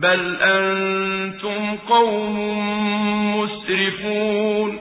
بل أنتم قوم مسرفون